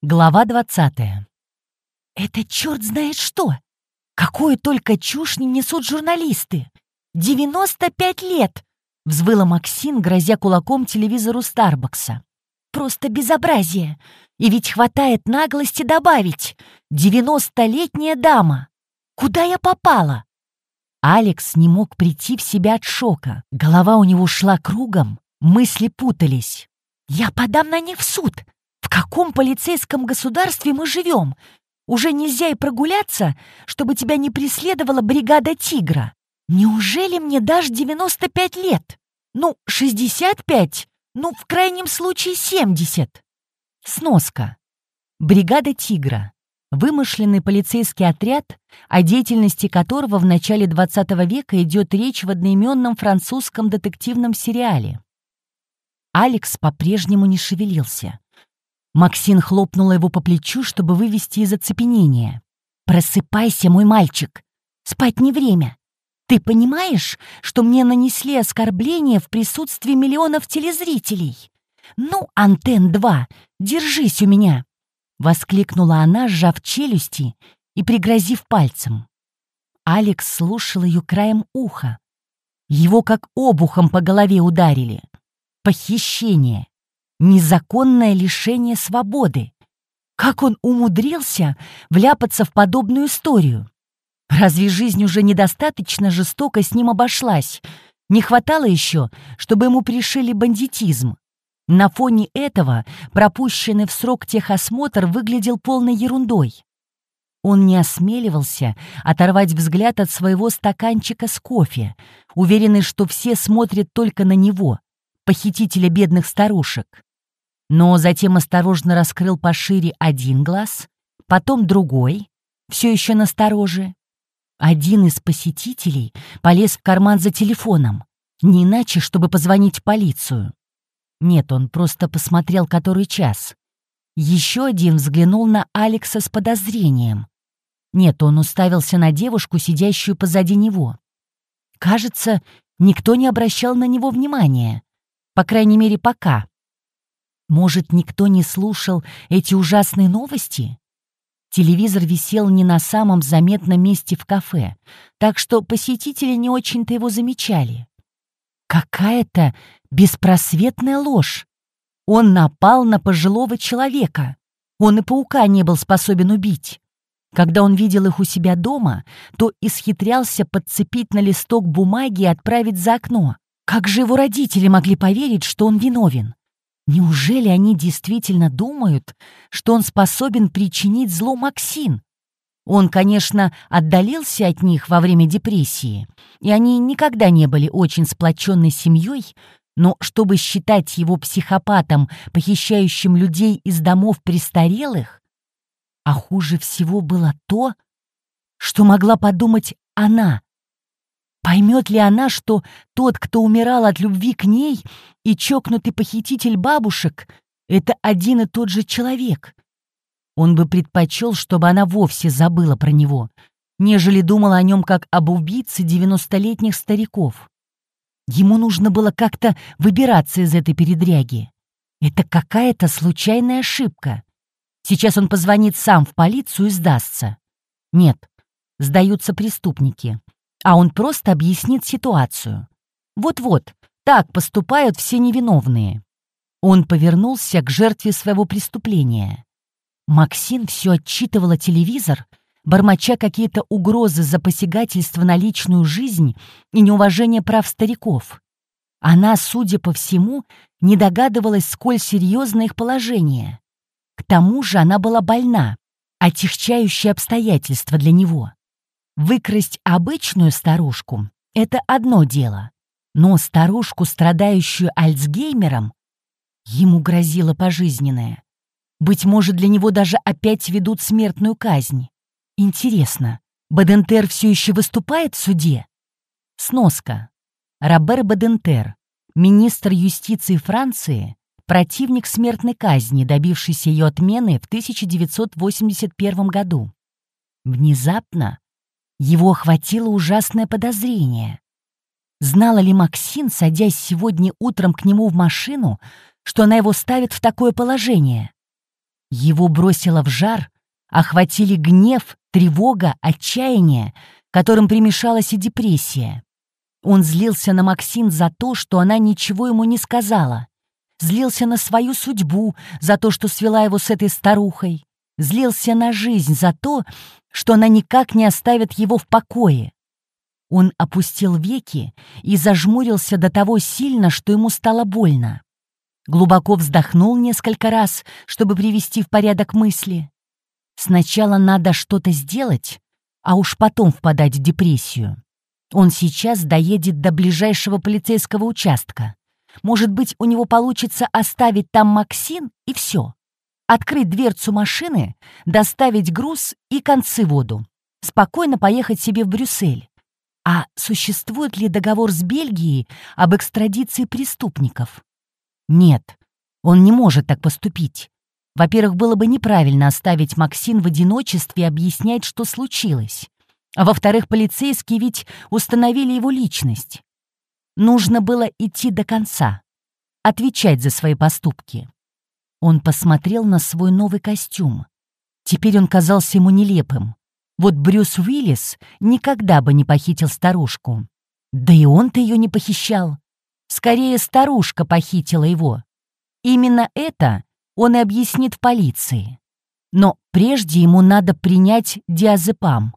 Глава 20. «Это черт знает что! Какую только чушь не несут журналисты! 95 лет!» — взвыла Максин, грозя кулаком телевизору Старбакса. «Просто безобразие! И ведь хватает наглости добавить! Девяностолетняя дама! Куда я попала?» Алекс не мог прийти в себя от шока. Голова у него шла кругом, мысли путались. «Я подам на них в суд!» В каком полицейском государстве мы живем? Уже нельзя и прогуляться, чтобы тебя не преследовала бригада «Тигра». Неужели мне дашь 95 лет? Ну, 65, ну, в крайнем случае 70. Сноска. Бригада «Тигра» — вымышленный полицейский отряд, о деятельности которого в начале 20 века идет речь в одноименном французском детективном сериале. Алекс по-прежнему не шевелился. Максин хлопнула его по плечу, чтобы вывести из оцепенения. «Просыпайся, мой мальчик! Спать не время! Ты понимаешь, что мне нанесли оскорбление в присутствии миллионов телезрителей? Ну, Антен-2, держись у меня!» Воскликнула она, сжав челюсти и пригрозив пальцем. Алекс слушал ее краем уха. Его как обухом по голове ударили. Похищение, Незаконное лишение свободы. Как он умудрился вляпаться в подобную историю? Разве жизнь уже недостаточно жестоко с ним обошлась? Не хватало еще, чтобы ему пришили бандитизм. На фоне этого пропущенный в срок техосмотр выглядел полной ерундой. Он не осмеливался оторвать взгляд от своего стаканчика с кофе, уверенный, что все смотрят только на него, похитителя бедных старушек но затем осторожно раскрыл пошире один глаз, потом другой, все еще настороже. Один из посетителей полез в карман за телефоном, не иначе, чтобы позвонить в полицию. Нет, он просто посмотрел который час. Еще один взглянул на Алекса с подозрением. Нет, он уставился на девушку, сидящую позади него. Кажется, никто не обращал на него внимания. По крайней мере, пока. Может, никто не слушал эти ужасные новости? Телевизор висел не на самом заметном месте в кафе, так что посетители не очень-то его замечали. Какая-то беспросветная ложь. Он напал на пожилого человека. Он и паука не был способен убить. Когда он видел их у себя дома, то исхитрялся подцепить на листок бумаги и отправить за окно. Как же его родители могли поверить, что он виновен? Неужели они действительно думают, что он способен причинить зло Максин? Он, конечно, отдалился от них во время депрессии, и они никогда не были очень сплоченной семьей, но чтобы считать его психопатом, похищающим людей из домов престарелых, а хуже всего было то, что могла подумать она, Поймет ли она, что тот, кто умирал от любви к ней, и чокнутый похититель бабушек — это один и тот же человек? Он бы предпочел, чтобы она вовсе забыла про него, нежели думала о нем как об убийце девяностолетних стариков. Ему нужно было как-то выбираться из этой передряги. Это какая-то случайная ошибка. Сейчас он позвонит сам в полицию и сдастся. Нет, сдаются преступники а он просто объяснит ситуацию. Вот-вот, так поступают все невиновные. Он повернулся к жертве своего преступления. Максим все отчитывала телевизор, бормоча какие-то угрозы за посягательство на личную жизнь и неуважение прав стариков. Она, судя по всему, не догадывалась, сколь серьезно их положение. К тому же она была больна, отягчающее обстоятельство для него. Выкрасть обычную старушку — это одно дело, но старушку, страдающую Альцгеймером, ему грозило пожизненное. Быть может, для него даже опять ведут смертную казнь. Интересно, Бадентер все еще выступает в суде? Сноска. Робер Бадентер, министр юстиции Франции, противник смертной казни, добившийся ее отмены в 1981 году. Внезапно его охватило ужасное подозрение. Знала ли Максин, садясь сегодня утром к нему в машину, что она его ставит в такое положение? Его бросило в жар, охватили гнев, тревога, отчаяние, которым примешалась и депрессия. Он злился на Максин за то, что она ничего ему не сказала. Злился на свою судьбу за то, что свела его с этой старухой. Злился на жизнь за то, что она никак не оставит его в покое. Он опустил веки и зажмурился до того сильно, что ему стало больно. Глубоко вздохнул несколько раз, чтобы привести в порядок мысли. Сначала надо что-то сделать, а уж потом впадать в депрессию. Он сейчас доедет до ближайшего полицейского участка. Может быть, у него получится оставить там Максин и все. Открыть дверцу машины, доставить груз и концы воду. Спокойно поехать себе в Брюссель. А существует ли договор с Бельгией об экстрадиции преступников? Нет, он не может так поступить. Во-первых, было бы неправильно оставить Максин в одиночестве и объяснять, что случилось. А во-вторых, полицейские ведь установили его личность. Нужно было идти до конца, отвечать за свои поступки. Он посмотрел на свой новый костюм. Теперь он казался ему нелепым. Вот Брюс Уиллис никогда бы не похитил старушку. Да и он-то ее не похищал. Скорее, старушка похитила его. Именно это он и объяснит в полиции. Но прежде ему надо принять диазепам.